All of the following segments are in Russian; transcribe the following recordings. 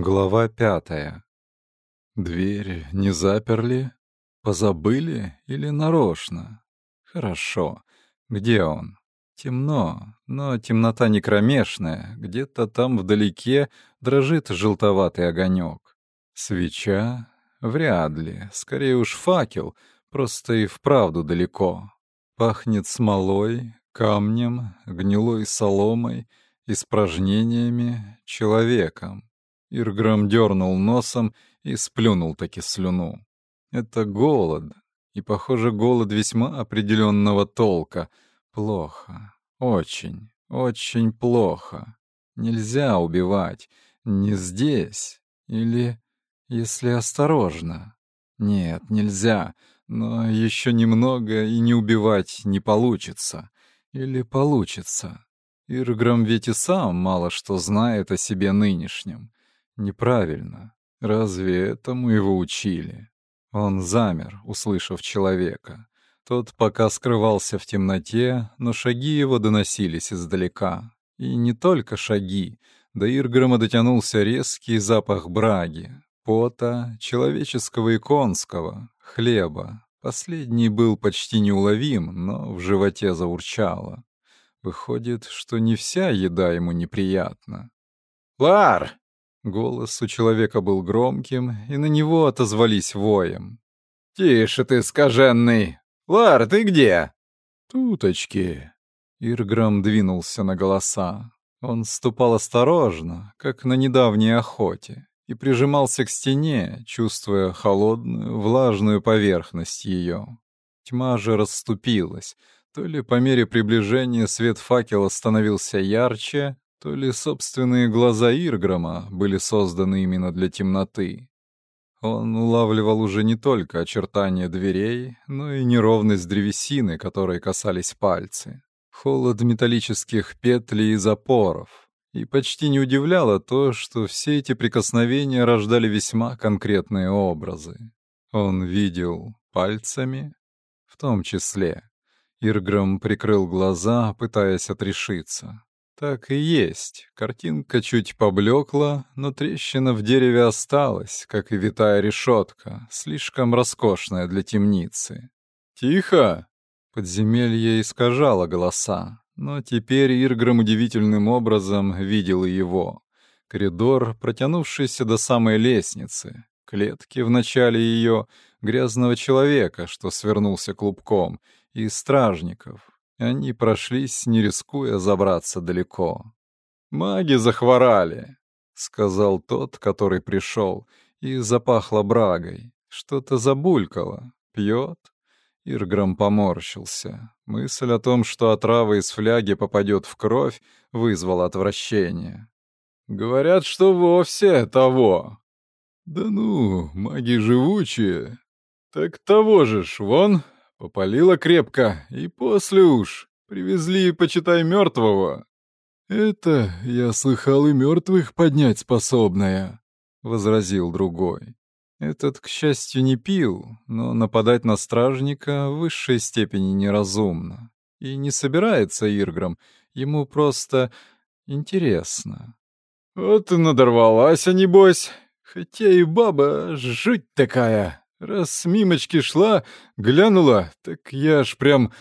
Глава пятая. Дверь не заперли? Позабыли или нарочно? Хорошо. Где он? Темно, но темнота не кромешная. Где-то там вдалеке дрожит желтоватый огонек. Свеча? Вряд ли. Скорее уж факел, просто и вправду далеко. Пахнет смолой, камнем, гнилой соломой, испражнениями, человеком. Ирграм дернул носом и сплюнул таки слюну. Это голод, и, похоже, голод весьма определенного толка. Плохо, очень, очень плохо. Нельзя убивать, не здесь, или если осторожно. Нет, нельзя, но еще немного и не убивать не получится. Или получится. Ирграм ведь и сам мало что знает о себе нынешнем. Неправильно. Разве этому его учили? Он замер, услышав человека. Тот пока скрывался в темноте, но шаги его доносились издалека. И не только шаги. До Ирграма дотянулся резкий запах браги, пота, человеческого и конского, хлеба. Последний был почти неуловим, но в животе заурчало. Выходит, что не вся еда ему неприятна. «Лар!» Голос у человека был громким, и на него отозвались воем. «Тише ты, скаженный! Лар, ты где?» «Туточки!» Ирграм двинулся на голоса. Он ступал осторожно, как на недавней охоте, и прижимался к стене, чувствуя холодную, влажную поверхность ее. Тьма же расступилась. То ли по мере приближения свет факела становился ярче, то ли собственные глаза Ирграма были созданы именно для темноты. Он улавливал уже не только очертания дверей, но и неровность древесины, которой касались пальцы, холод металлических петлей и запоров. И почти не удивляло то, что все эти прикосновения рождали весьма конкретные образы. Он видел пальцами, в том числе. Ирграм прикрыл глаза, пытаясь отрешиться. Так и есть. Картинка чуть поблекла, но трещина в дереве осталась, как и витая решетка, слишком роскошная для темницы. «Тихо!» Подземелье искажало голоса, но теперь Ирграм удивительным образом видел его. Коридор, протянувшийся до самой лестницы, клетки в начале ее, грязного человека, что свернулся клубком, и стражников, они прошлись, не рискуя забраться далеко. «Маги захворали», — сказал тот, который пришел, и запахло брагой. Что-то забулькало. Пьет? Ирграм поморщился. Мысль о том, что отрава из фляги попадет в кровь, вызвала отвращение. «Говорят, что вовсе того». «Да ну, маги живучие». «Так того же ж, вон, Попалило крепко, и после уж. Привезли, почитай, мертвого. «Это, я слыхал, и мертвых поднять способная», — возразил другой. Этот, к счастью, не пил, но нападать на стражника в высшей степени неразумно. И не собирается Ирграм, ему просто интересно. «Вот и надорвалась, а небось. Хотя и баба жуть такая. Раз мимочки шла, глянула, так я ж прям...»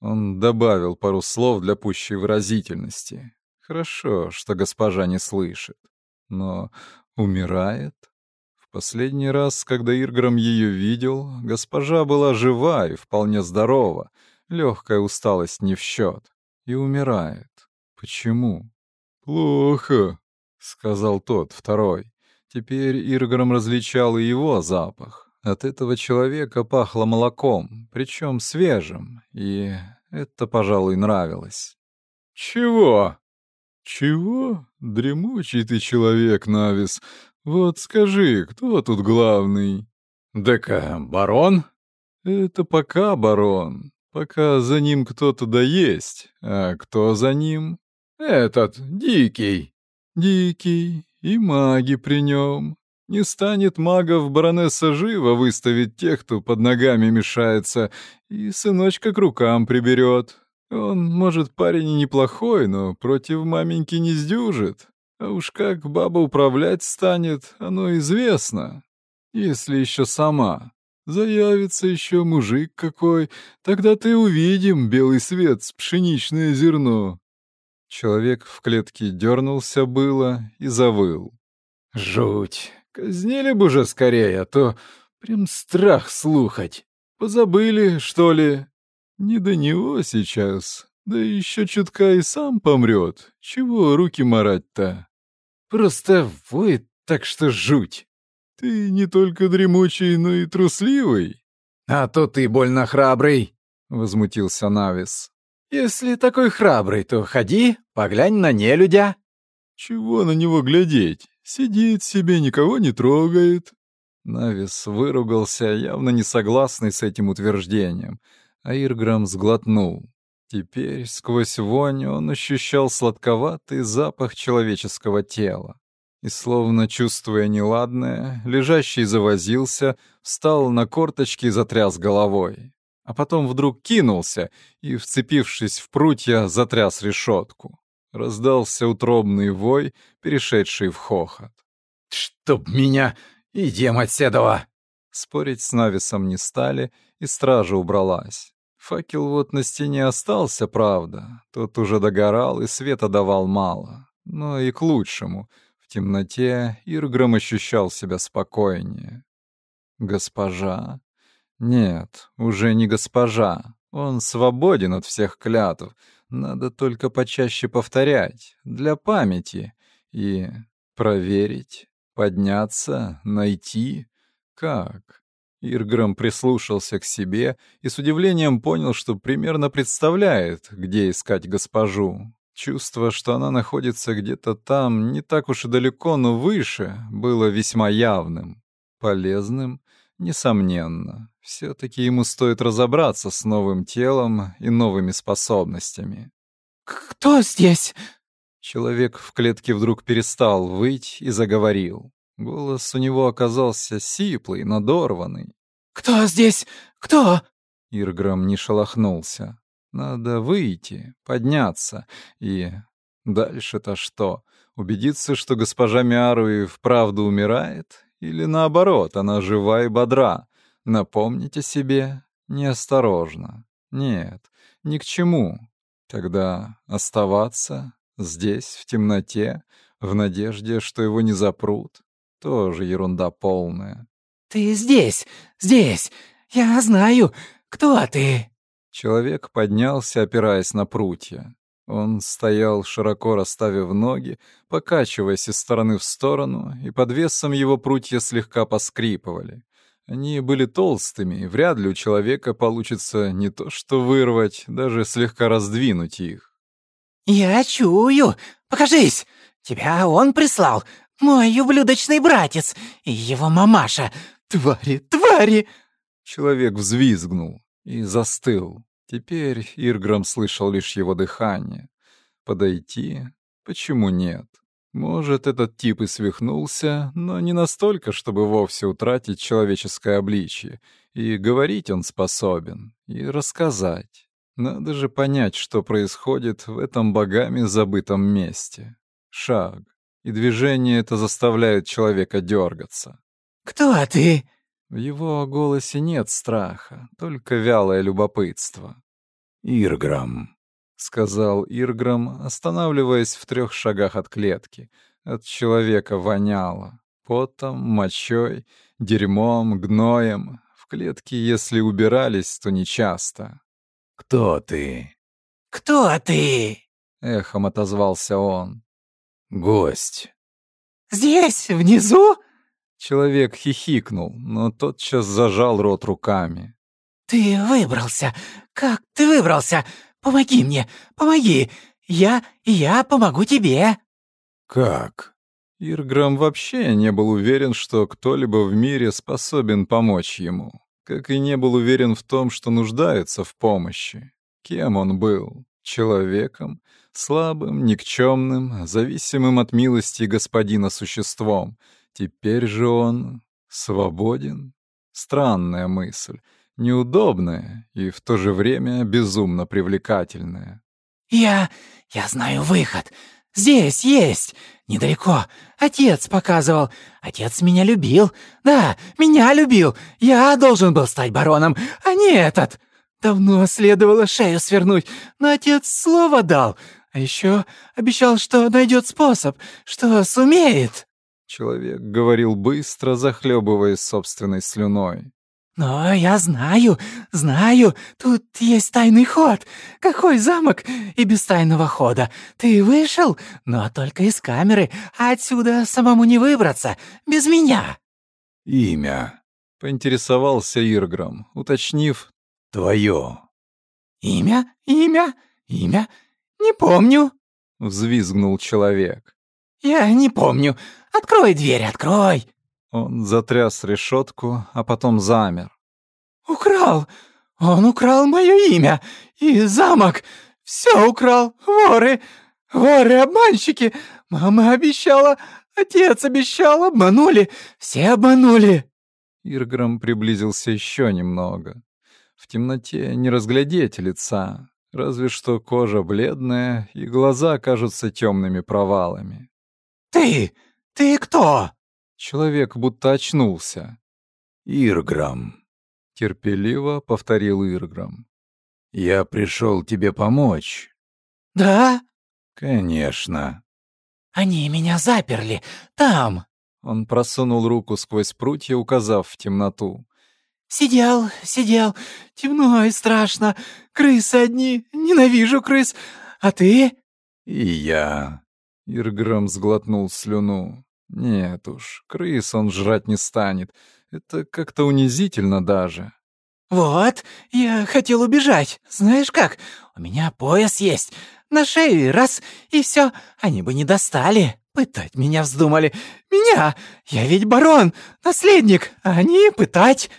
Он добавил пару слов для пущей выразительности. Хорошо, что госпожа не слышит. Но умирает? В последний раз, когда Ирграм ее видел, госпожа была жива и вполне здорова. Легкая усталость не в счет. И умирает. Почему? «Плохо», — сказал тот, второй. Теперь Ирграм различал и его запах. От этого человека пахло молоком, причем свежим, и это, пожалуй, нравилось. «Чего?» «Чего? Дремучий ты человек, Навис. Вот скажи, кто тут главный?» «Так барон?» «Это пока барон, пока за ним кто-то да есть. А кто за ним?» «Этот, Дикий». «Дикий, и маги при нем. Не станет магов баронесса живо выставить тех, кто под ногами мешается, и сыночка к рукам приберет. Он, может, парень и неплохой, но против маменьки не сдюжит. А уж как баба управлять станет, оно известно. Если еще сама. Заявится еще мужик какой, тогда ты увидим белый свет с пшеничное зерно. Человек в клетке дернулся было и завыл. Жуть! Казнили бы уже скорее, а то прям страх слухать. Позабыли, что ли? Не до него сейчас. Да еще чутка и сам помрет. Чего руки марать-то? Просто воет так что жуть. Ты не только дремучий, но и трусливый. А то ты больно храбрый, — возмутился Навис. «Если такой храбрый, то ходи, поглянь на нелюдя». «Чего на него глядеть? Сидит себе, никого не трогает». Навис выругался, явно не согласный с этим утверждением, а Ирграм сглотнул. Теперь сквозь вонь он ощущал сладковатый запах человеческого тела. И, словно чувствуя неладное, лежащий завозился, встал на корточки и затряс головой. А потом вдруг кинулся и, вцепившись в прутья, затряс решетку. Раздался утробный вой, перешедший в хохот. «Чтоб меня! Идем отседова!» Спорить с Нависом не стали, и стража убралась. Факел вот на стене остался, правда. Тот уже догорал, и света давал мало. Но и к лучшему. В темноте Ирграм ощущал себя спокойнее. «Госпожа?» «Нет, уже не госпожа. Он свободен от всех клятв. Надо только почаще повторять, для памяти. И проверить, подняться, найти. Как?» Ирграм прислушался к себе и с удивлением понял, что примерно представляет, где искать госпожу. Чувство, что она находится где-то там, не так уж и далеко, но выше, было весьма явным. Полезным, несомненно. Все-таки ему стоит разобраться с новым телом и новыми способностями. «Кто здесь?» Человек в клетке вдруг перестал выть и заговорил. Голос у него оказался сиплый, надорванный. «Кто здесь? Кто?» Ирграм не шелохнулся. «Надо выйти, подняться и... Дальше-то что? Убедиться, что госпожа Миару вправду умирает? Или наоборот, она жива и бодра? Напомнить о себе? Неосторожно. Нет, ни к чему. Тогда оставаться здесь, в темноте, в надежде, что его не запрут, тоже ерунда полная. «Ты здесь, здесь! Я знаю, кто ты!» Человек поднялся, опираясь на прутья. Он стоял, широко расставив ноги, покачиваясь из стороны в сторону, и под весом его прутья слегка поскрипывали. Они были толстыми, и вряд ли у человека получится не то что вырвать, даже слегка раздвинуть их. «Я чую! Покажись! Тебя он прислал! Мой ублюдочный братец и его мамаша! Твари, твари!» Человек взвизгнул и застыл. Теперь Ирграм слышал лишь его дыхание. Подойти? Почему нет? Может, этот тип и свихнулся, но не настолько, чтобы вовсе утратить человеческое обличье. И говорить он способен, и рассказать. Надо же понять, что происходит в этом богами забытом месте. Шаг. И движение это заставляет человека дергаться. «Кто ты?» В его голосе нет страха, только вялое любопытство. «Ирграм», — сказал Ирграм, останавливаясь в трех шагах от клетки. От человека воняло. Потом, мочой, дерьмом, гноем. В клетке, если убирались, то нечасто. «Кто ты?» «Кто ты?» — эхом отозвался он. «Гость». «Здесь, внизу?» Человек хихикнул, но тотчас зажал рот руками. «Ты выбрался! Как ты выбрался? Помоги мне! Помоги! Я... я помогу тебе!» «Как?» Ирграм вообще не был уверен, что кто-либо в мире способен помочь ему, как и не был уверен в том, что нуждается в помощи. Кем он был? Человеком? Слабым, никчемным, зависимым от милости господина существом. Теперь же он свободен? Странная мысль неудобная и в то же время безумно привлекательная. «Я... я знаю выход. Здесь есть. недалеко. Отец показывал. Отец меня любил. Да, меня любил. Я должен был стать бароном, а не этот. Давно следовало шею свернуть, но отец слово дал. А еще обещал, что найдет способ, что сумеет. Человек говорил быстро, захлебываясь собственной слюной. «Но я знаю, знаю, тут есть тайный ход. Какой замок и без тайного хода? Ты вышел, но только из камеры, а отсюда самому не выбраться, без меня». «Имя», — поинтересовался Ирграм, уточнив «твое». «Имя? Имя? Имя? Не помню», — взвизгнул человек. «Я не помню. Открой дверь, открой!» Он затряс решетку, а потом замер. «Украл! Он украл мое имя! И замок! Все украл! Воры! Воры-обманщики! Мама обещала, отец обещал, обманули! Все обманули!» Ирграм приблизился еще немного. В темноте не разглядеть лица, разве что кожа бледная и глаза кажутся темными провалами. «Ты! Ты кто?» Человек будто очнулся. «Ирграм», — терпеливо повторил Ирграм. «Я пришел тебе помочь». «Да?» «Конечно». «Они меня заперли. Там». Он просунул руку сквозь прутья, указав в темноту. «Сидел, сидел. Темно и страшно. Крысы одни. Ненавижу крыс. А ты?» «И я». Ирграм сглотнул слюну. Нет уж, крыс он жрать не станет. Это как-то унизительно даже. «Вот, я хотел убежать. Знаешь как? У меня пояс есть. На шее раз, и все. Они бы не достали. Пытать меня вздумали. Меня! Я ведь барон, наследник, а они пытать...»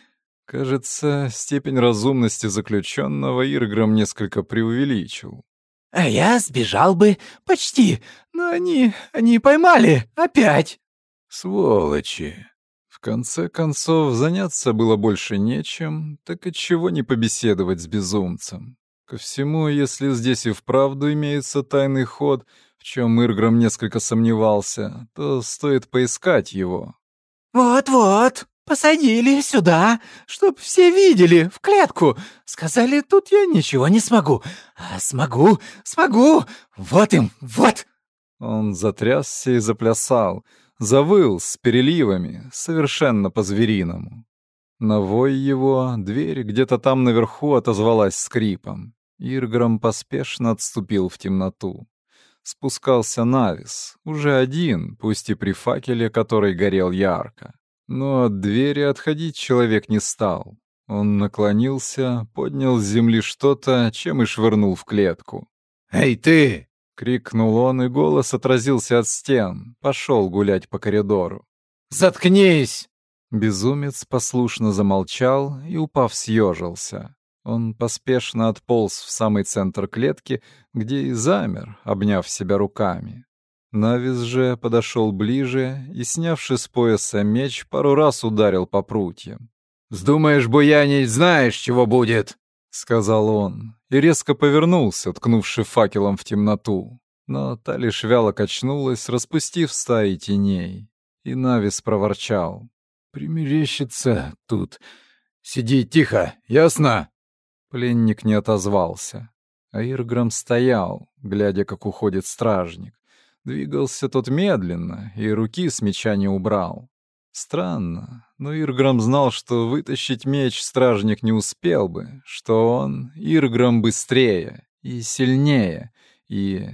Кажется, степень разумности заключенного Ирграм несколько преувеличил. «А я сбежал бы почти, но они... они поймали опять». Сволочи. В конце концов, заняться было больше нечем, так отчего не побеседовать с безумцем? Ко всему, если здесь и вправду имеется тайный ход, в чем Ирграм несколько сомневался, то стоит поискать его. «Вот-вот, посадили сюда, чтоб все видели, в клетку. Сказали, тут я ничего не смогу. А смогу, смогу, вот им, вот!» Он затрясся и заплясал — завыл с переливами, совершенно по-звериному. На вой его дверь где-то там наверху отозвалась скрипом. Ирграм поспешно отступил в темноту. Спускался Навис, уже один, пусть и при факеле, который горел ярко. Но от двери отходить человек не стал. Он наклонился, поднял с земли что-то, чем и швырнул в клетку. «Эй, ты!» — крикнул он, и голос отразился от стен. Пошел гулять по коридору. «Заткнись!» Безумец послушно замолчал и, упав, съежился. Он поспешно отполз в самый центр клетки, где и замер, обняв себя руками. Навис же подошел ближе и, снявши с пояса меч, пару раз ударил по прутьям. «Вздумаешь буянить, знаешь, чего будет!» — сказал он, и резко повернулся, ткнувши факелом в темноту. Но та лишь вяло качнулась, распустив стаи теней. И Навис проворчал. «Примерещится тут. Сиди тихо, ясно?» Пленник не отозвался. А Ирграм стоял, глядя, как уходит стражник. Двигался тот медленно, и руки с меча не убрал. Странно, но Ирграм знал, что вытащить меч стражник не успел бы, что он, Ирграм, быстрее и сильнее, и...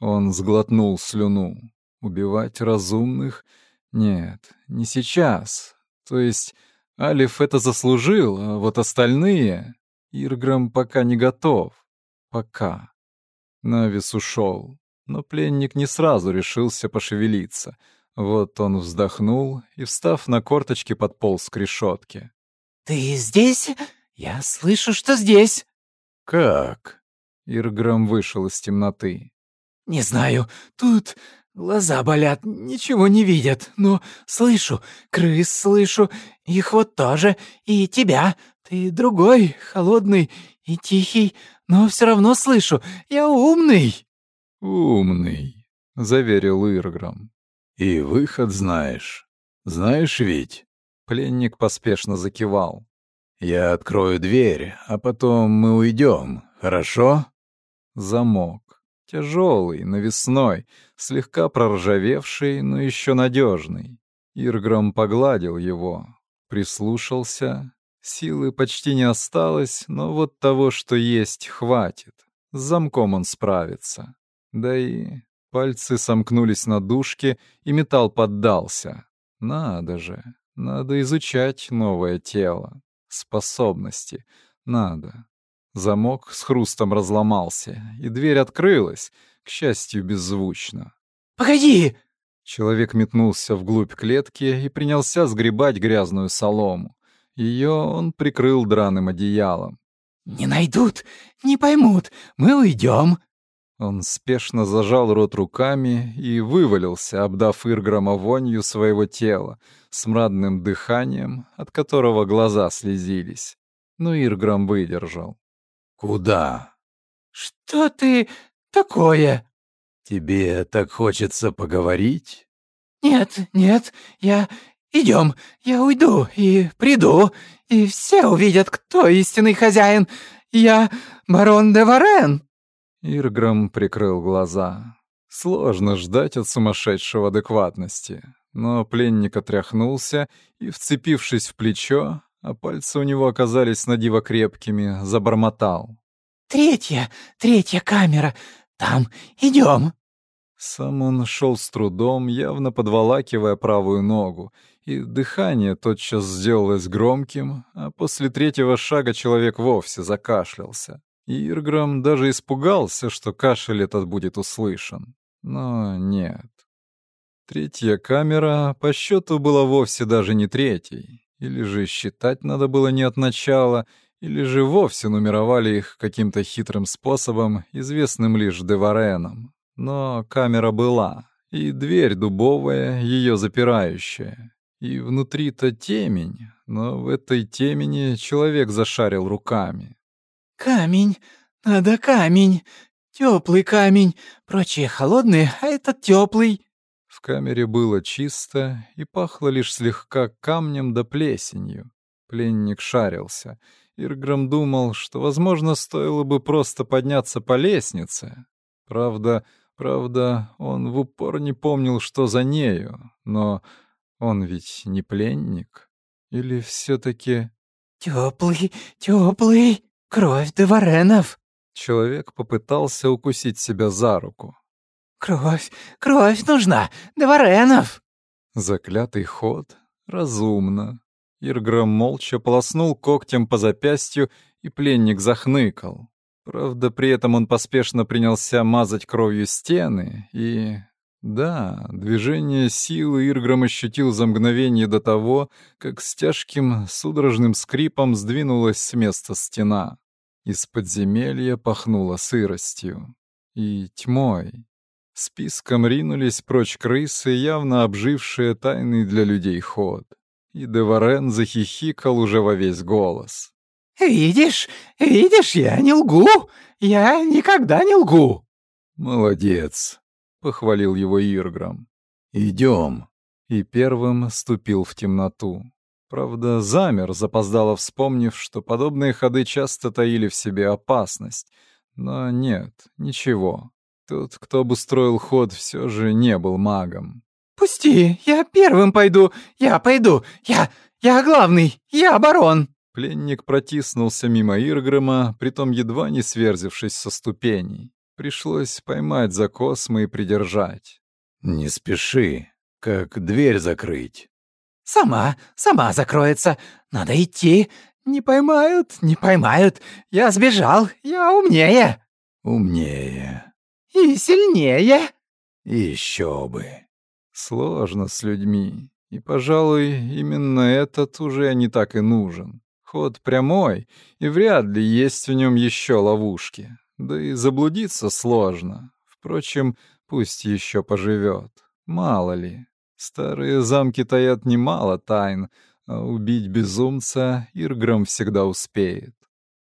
Он сглотнул слюну. Убивать разумных? Нет, не сейчас. То есть Алиф это заслужил, а вот остальные... Ирграм пока не готов. Пока. Навис ушел, но пленник не сразу решился пошевелиться — вот он вздохнул и, встав на корточки, подполз к решетке. «Ты здесь? Я слышу, что здесь». «Как?» Ирграм вышел из темноты. «Не знаю. Тут глаза болят, ничего не видят. Но слышу, крыс слышу. Их вот тоже. И тебя. Ты другой, холодный и тихий. Но все равно слышу. Я умный». «Умный», — заверил Ирграм. «И выход знаешь. Знаешь ведь?» Пленник поспешно закивал. «Я открою дверь, а потом мы уйдем, хорошо?» Замок. Тяжелый, навесной, слегка проржавевший, но еще надежный. Ирграм погладил его, прислушался. Силы почти не осталось, но вот того, что есть, хватит. С замком он справится. Да и пальцы сомкнулись на дужке, и металл поддался. Надо же, надо изучать новое тело. Способности. Надо. Замок с хрустом разломался, и дверь открылась, к счастью, беззвучно. «Погоди!» Человек метнулся вглубь клетки и принялся сгребать грязную солому. Ее он прикрыл драным одеялом. «Не найдут, не поймут, мы уйдем». Он спешно зажал рот руками и вывалился, обдав Ирграма вонью своего тела, смрадным дыханием, от которого глаза слезились. Но Ирграм выдержал. «Куда?» «Что ты такое?» «Тебе так хочется поговорить?» «Нет, нет, я... Идем, я уйду и приду, и все увидят, кто истинный хозяин. Я барон де Варен». Ирграм прикрыл глаза. Сложно ждать от сумасшедшего адекватности. Но пленник отряхнулся и, вцепившись в плечо, а пальцы у него оказались надиво крепкими, забормотал. «Третья, третья камера. Там идем». Сам он шел с трудом, явно подволакивая правую ногу, и дыхание тотчас сделалось громким, а после третьего шага человек вовсе закашлялся. И Ирграм даже испугался, что кашель этот будет услышан. Но нет. Третья камера по счету была вовсе даже не третьей. Или же считать надо было не от начала, или же вовсе нумеровали их каким-то хитрым способом, известным лишь Деваренам. Но камера была, и дверь дубовая, ее запирающая. И внутри-то темень, но в этой темени человек зашарил руками. «Камень, надо камень, теплый камень, прочие холодные, а этот теплый». В камере было чисто и пахло лишь слегка камнем да плесенью. Пленник шарился. Ирграм думал, что, возможно, стоило бы просто подняться по лестнице. Правда, правда, он в упор не помнил, что за нею, но он ведь не пленник. Или все-таки... «Теплый, теплый, кровь Деваренов!» Человек попытался укусить себя за руку. «Кровь, кровь нужна! Деваренов!» Заклятый ход. Разумно. Ирграм молча полоснул когтем по запястью, и пленник захныкал. Правда, при этом он поспешно принялся мазать кровью стены, и... Да, движение силы Ирграм ощутил за мгновение до того, как с тяжким судорожным скрипом сдвинулась с места стена. Из подземелья пахнуло сыростью и тьмой. Списком ринулись прочь крысы, явно обжившие тайный для людей ход. И Деварен захихикал уже во весь голос. «Видишь, видишь, я не лгу! Я никогда не лгу!» «Молодец!» — похвалил его Ирграм. «Идем!» И первым ступил в темноту. Правда, замер, запоздало вспомнив, что подобные ходы часто таили в себе опасность. Но нет, ничего. Тот, кто обустроил ход, все же не был магом. «Пусти, я первым пойду, я пойду, я... я главный, я барон!» Пленник протиснулся мимо Ирграма, притом едва не сверзившись со ступеней. Пришлось поймать за космы и придержать. «Не спеши, как дверь закрыть». «Сама, сама закроется. Надо идти. Не поймают, не поймают. Я сбежал, я умнее». «Умнее». И сильнее. Еще бы. Сложно с людьми. И, пожалуй, именно этот уже не так и нужен. Ход прямой, и вряд ли есть в нем еще ловушки. Да и заблудиться сложно. Впрочем, пусть еще поживет. Мало ли. Старые замки таят немало тайн, а убить безумца Ирграм всегда успеет.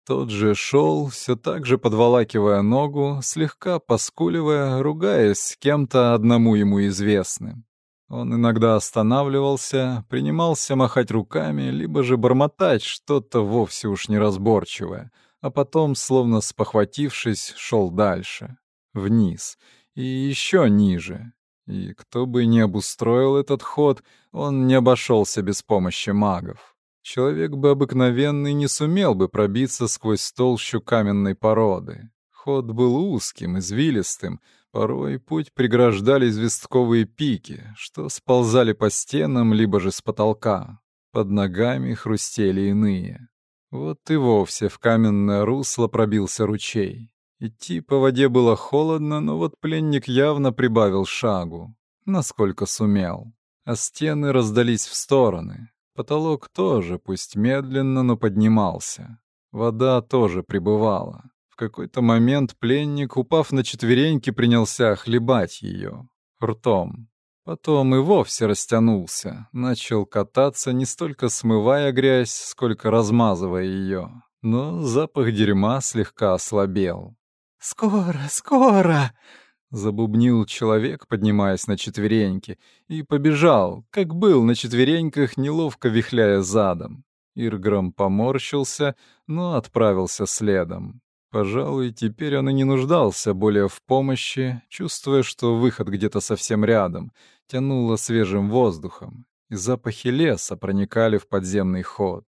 Тот же шел, все так же подволакивая ногу, слегка поскуливая, ругаясь с кем-то одному ему известным. Он иногда останавливался, принимался махать руками, либо же бормотать что-то вовсе уж неразборчивое, а потом, словно спохватившись, шел дальше, вниз и еще ниже. И кто бы ни обустроил этот ход, он не обошелся без помощи магов. Человек бы обыкновенный не сумел бы пробиться сквозь толщу каменной породы. Ход был узким, извилистым, Порой путь преграждали известковые пики, что сползали по стенам, либо же с потолка. Под ногами хрустели иные. Вот и вовсе в каменное русло пробился ручей. Идти по воде было холодно, но вот пленник явно прибавил шагу, насколько сумел. А стены раздались в стороны. Потолок тоже, пусть медленно, но поднимался. Вода тоже прибывала какой-то момент пленник, упав на четвереньки, принялся хлебать ее ртом. Потом и вовсе растянулся, начал кататься, не столько смывая грязь, сколько размазывая ее. Но запах дерьма слегка ослабел. «Скоро, скоро!» — забубнил человек, поднимаясь на четвереньки, и побежал, как был на четвереньках, неловко вихляя задом. Ирграм поморщился, но отправился следом. Пожалуй, теперь он и не нуждался более в помощи, чувствуя, что выход где-то совсем рядом, тянуло свежим воздухом, и запахи леса проникали в подземный ход.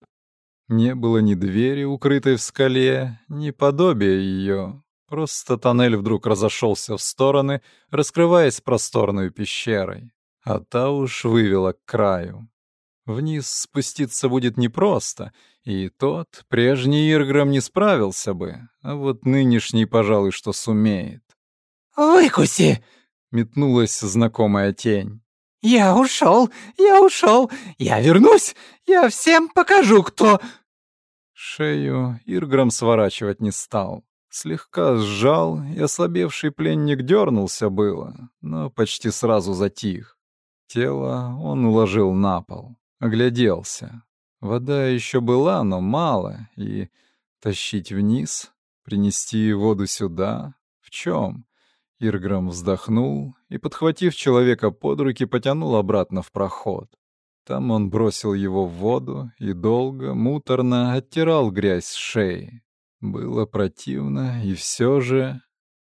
Не было ни двери, укрытой в скале, ни подобия ее. Просто тоннель вдруг разошелся в стороны, раскрываясь просторной пещерой, а та уж вывела к краю. Вниз спуститься будет непросто, и тот, прежний Ирграм, не справился бы, а вот нынешний, пожалуй, что сумеет. «Выкуси!» — метнулась знакомая тень. «Я ушел, я ушел, я вернусь, я всем покажу, кто...» Шею Ирграм сворачивать не стал. Слегка сжал, и ослабевший пленник дернулся было, но почти сразу затих. Тело он уложил на пол. Огляделся. Вода еще была, но мало, и тащить вниз, принести воду сюда. В чем? Ирграм вздохнул и, подхватив человека под руки, потянул обратно в проход. Там он бросил его в воду и долго, муторно оттирал грязь с шеи. Было противно, и все же...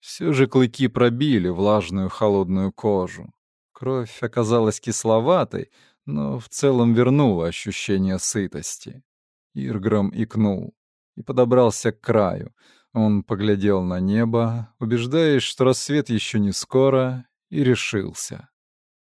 Все же клыки пробили влажную холодную кожу. Кровь оказалась кисловатой, но в целом вернуло ощущение сытости. Ирграм икнул и подобрался к краю. Он поглядел на небо, убеждаясь, что рассвет еще не скоро, и решился.